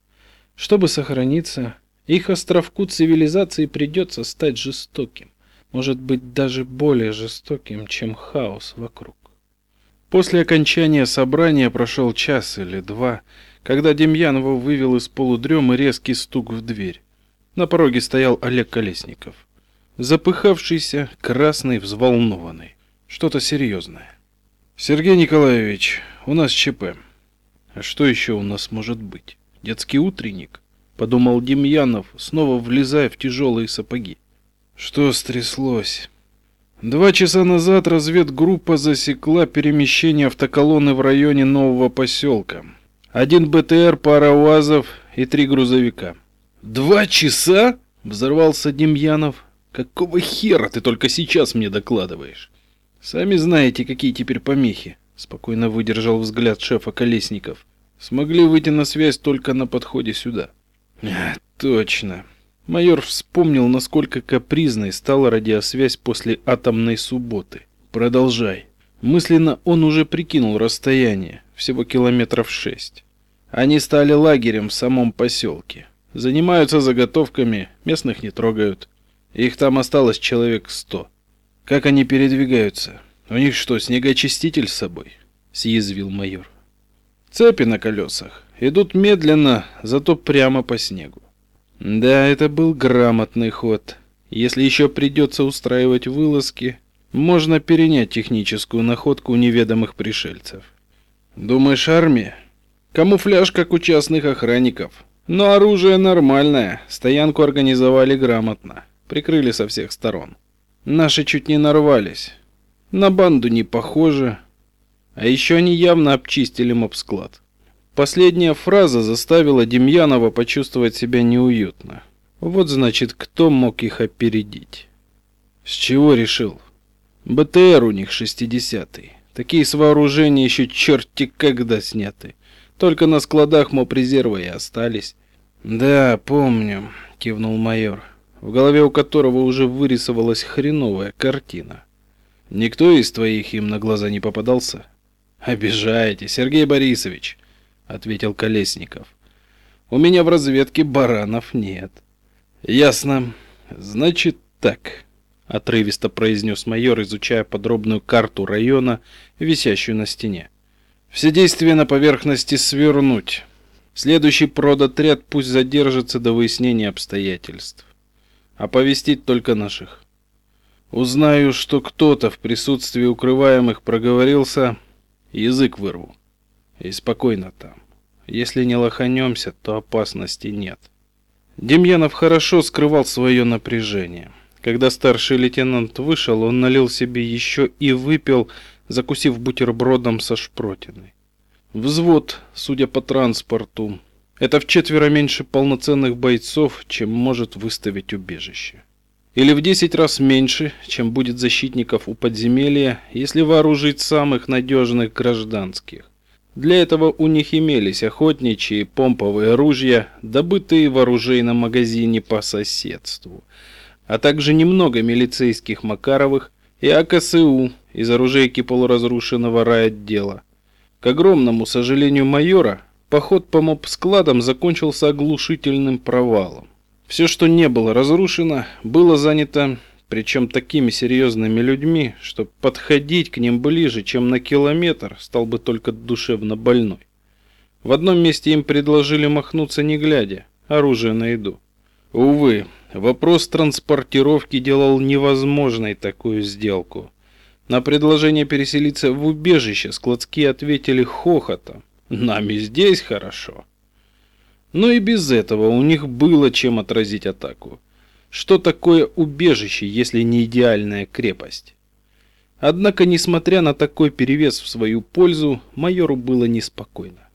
чтобы сохраниться, их островку цивилизации придется стать жестоким может быть даже более жестоким, чем хаос вокруг. После окончания собрания прошел час или два, когда Демьянова вывел из полудремы резкий стук в дверь. На пороге стоял Олег Колесников. Запыхавшийся, красный, взволнованный. Что-то серьезное. «Сергей Николаевич, у нас ЧП». «А что еще у нас может быть? Детский утренник?» Подумал Демьянов, снова влезая в тяжелые сапоги. Что стряслось? Два часа назад разведгруппа засекла перемещение автоколонны в районе нового поселка. Один БТР, пара УАЗов и три грузовика. «Два часа?» — взорвался Демьянов. «Какого хера ты только сейчас мне докладываешь?» «Сами знаете, какие теперь помехи», — спокойно выдержал взгляд шефа Колесников. «Смогли выйти на связь только на подходе сюда». А, «Точно». Майор вспомнил, насколько капризной стала радиосвязь после атомной субботы. «Продолжай». Мысленно он уже прикинул расстояние, всего километров шесть. Они стали лагерем в самом поселке. Занимаются заготовками, местных не трогают. Их там осталось человек сто. Как они передвигаются? У них что, снегочиститель с собой? Съязвил майор. Цепи на колесах. Идут медленно, зато прямо по снегу. Да, это был грамотный ход. Если еще придется устраивать вылазки, можно перенять техническую находку неведомых пришельцев. Думаешь, армия? Камуфляж, как у частных охранников. Но оружие нормальное, стоянку организовали грамотно, прикрыли со всех сторон. Наши чуть не нарвались. На банду не похоже. А еще они явно обчистили мобсклад. Последняя фраза заставила Демьянова почувствовать себя неуютно. Вот значит, кто мог их опередить. С чего решил? БТР у них шестидесятый. Такие с вооружения еще черти когда сняты. Только на складах мопрезерва и остались. Да, помню, кивнул майор, в голове у которого уже вырисовалась хреновая картина. Никто из твоих им на глаза не попадался? Обижаете, Сергей Борисович, ответил Колесников. У меня в разведке баранов нет. Ясно. Значит так, отрывисто произнес майор, изучая подробную карту района, висящую на стене. Все действия на поверхности свернуть. Следующий продотряд пусть задержится до выяснения обстоятельств. Оповестить только наших. Узнаю, что кто-то в присутствии укрываемых проговорился, язык вырву. И спокойно там. Если не лоханемся, то опасности нет. Демьянов хорошо скрывал свое напряжение. Когда старший лейтенант вышел, он налил себе еще и выпил, закусив бутербродом со шпротиной. Взвод, судя по транспорту, это в четверо меньше полноценных бойцов, чем может выставить убежище. Или в 10 раз меньше, чем будет защитников у подземелья, если вооружить самых надежных гражданских. Для этого у них имелись охотничьи помповые ружья, добытые в оружейном магазине по соседству – а также немного милицейских Макаровых и АКСУ из оружейки полуразрушенного райотдела. К огромному сожалению майора, поход по моб-складам закончился оглушительным провалом. Все, что не было разрушено, было занято, причем такими серьезными людьми, что подходить к ним ближе, чем на километр, стал бы только душевно больной. В одном месте им предложили махнуться не глядя, оружие на еду. Увы, Вопрос транспортировки делал невозможной такую сделку. На предложение переселиться в убежище складские ответили хохотом. Нам и здесь хорошо. Но и без этого у них было чем отразить атаку. Что такое убежище, если не идеальная крепость? Однако, несмотря на такой перевес в свою пользу, майору было неспокойно.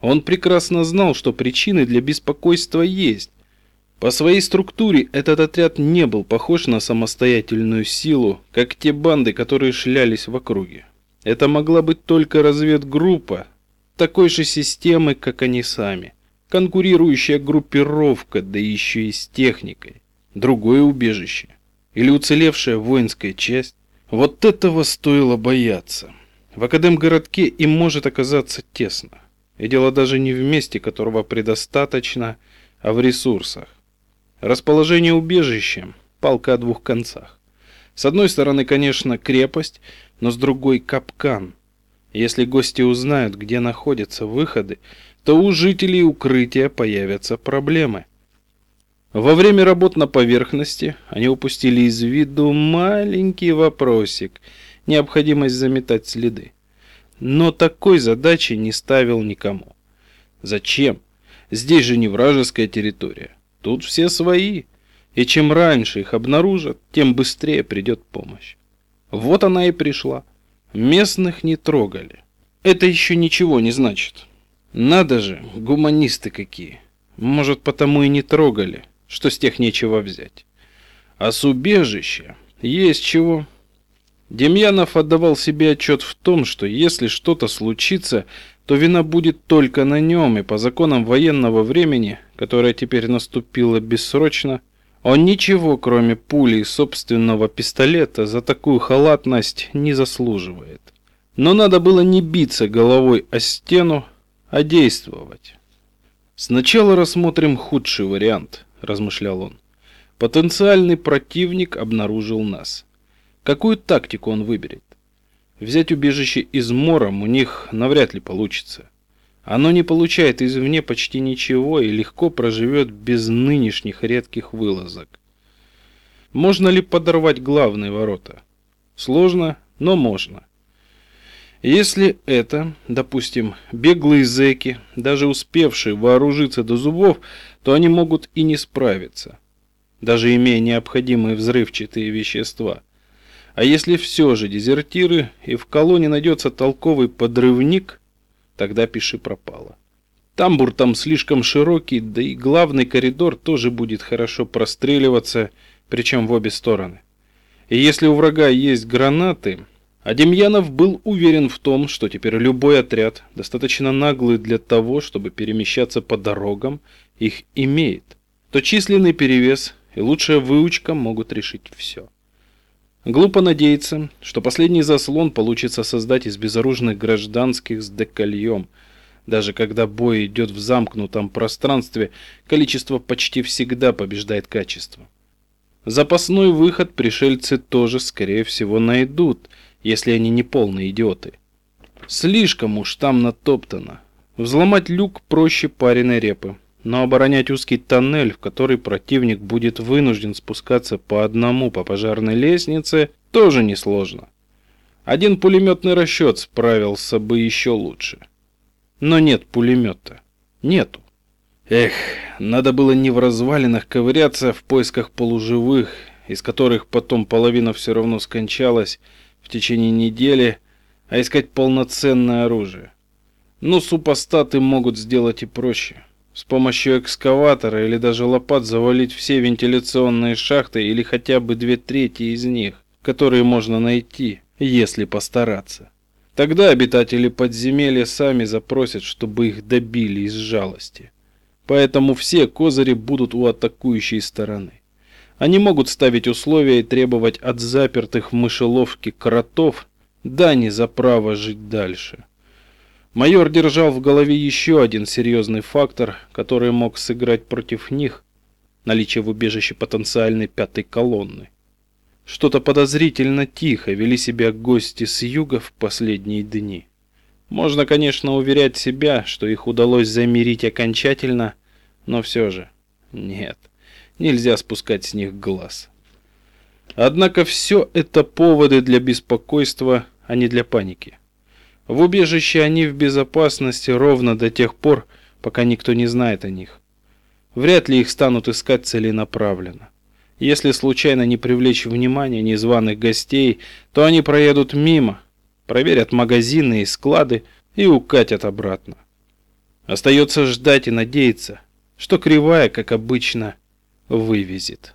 Он прекрасно знал, что причины для беспокойства есть, по своей структуре этот отряд не был похож на самостоятельную силу, как те банды, которые шлялись в округе. Это могла быть только разведгруппа такой же системы, как они сами. Конкурирующая группировка, да еще и с техникой. Другое убежище. Или уцелевшая воинская часть. Вот этого стоило бояться. В Академгородке им может оказаться тесно. И дело даже не в месте, которого предостаточно, а в ресурсах. Расположение убежища – палка о двух концах. С одной стороны, конечно, крепость, но с другой – капкан. Если гости узнают, где находятся выходы, то у жителей укрытия появятся проблемы. Во время работ на поверхности они упустили из виду маленький вопросик – необходимость заметать следы. Но такой задачи не ставил никому. Зачем? Здесь же не вражеская территория. Тут все свои, и чем раньше их обнаружат, тем быстрее придет помощь. Вот она и пришла. Местных не трогали. Это еще ничего не значит. Надо же, гуманисты какие. Может, потому и не трогали, что с тех нечего взять. А с убежища есть чего. Демьянов отдавал себе отчет в том, что если что-то случится, то вина будет только на нем, и по законам военного времени, которое теперь наступило бессрочно, он ничего, кроме пули и собственного пистолета, за такую халатность не заслуживает. Но надо было не биться головой о стену, а действовать. Сначала рассмотрим худший вариант, размышлял он. Потенциальный противник обнаружил нас. Какую тактику он выберет? Взять убежище из мором у них навряд ли получится. Оно не получает извне почти ничего и легко проживет без нынешних редких вылазок. Можно ли подорвать главные ворота? Сложно, но можно. Если это, допустим, беглые зэки, даже успевшие вооружиться до зубов, то они могут и не справиться, даже имея необходимые взрывчатые вещества. А если все же дезертиры и в колонии найдется толковый подрывник, тогда пиши пропало. Тамбур там слишком широкий, да и главный коридор тоже будет хорошо простреливаться, причем в обе стороны. И если у врага есть гранаты, а Демьянов был уверен в том, что теперь любой отряд, достаточно наглый для того, чтобы перемещаться по дорогам, их имеет, то численный перевес и лучшая выучка могут решить все. Глупо надеяться, что последний заслон получится создать из безоружных гражданских с декольем. Даже когда бой идет в замкнутом пространстве, количество почти всегда побеждает качество. Запасной выход пришельцы тоже, скорее всего, найдут, если они не полные идиоты. Слишком уж там натоптано. Взломать люк проще пареной репы но оборонять узкий тоннель, в который противник будет вынужден спускаться по одному по пожарной лестнице, тоже несложно. Один пулеметный расчет справился бы еще лучше. Но нет пулемета. Нету. Эх, надо было не в развалинах ковыряться в поисках полуживых, из которых потом половина все равно скончалась в течение недели, а искать полноценное оружие. Но супостаты могут сделать и проще с помощью экскаватора или даже лопат завалить все вентиляционные шахты или хотя бы две трети из них, которые можно найти, если постараться. Тогда обитатели подземелья сами запросят, чтобы их добили из жалости. Поэтому все козыри будут у атакующей стороны. Они могут ставить условия и требовать от запертых в мышеловке кротов дани за право жить дальше. Майор держал в голове еще один серьезный фактор, который мог сыграть против них – наличие в убежище потенциальной пятой колонны. Что-то подозрительно тихо вели себя гости с юга в последние дни. Можно, конечно, уверять себя, что их удалось замирить окончательно, но все же нет, нельзя спускать с них глаз. Однако все это поводы для беспокойства, а не для паники. В убежище они в безопасности ровно до тех пор, пока никто не знает о них. Вряд ли их станут искать целенаправленно. Если случайно не привлечь внимание незваных гостей, то они проедут мимо, проверят магазины и склады и укатят обратно. Остается ждать и надеяться, что кривая, как обычно, вывезет.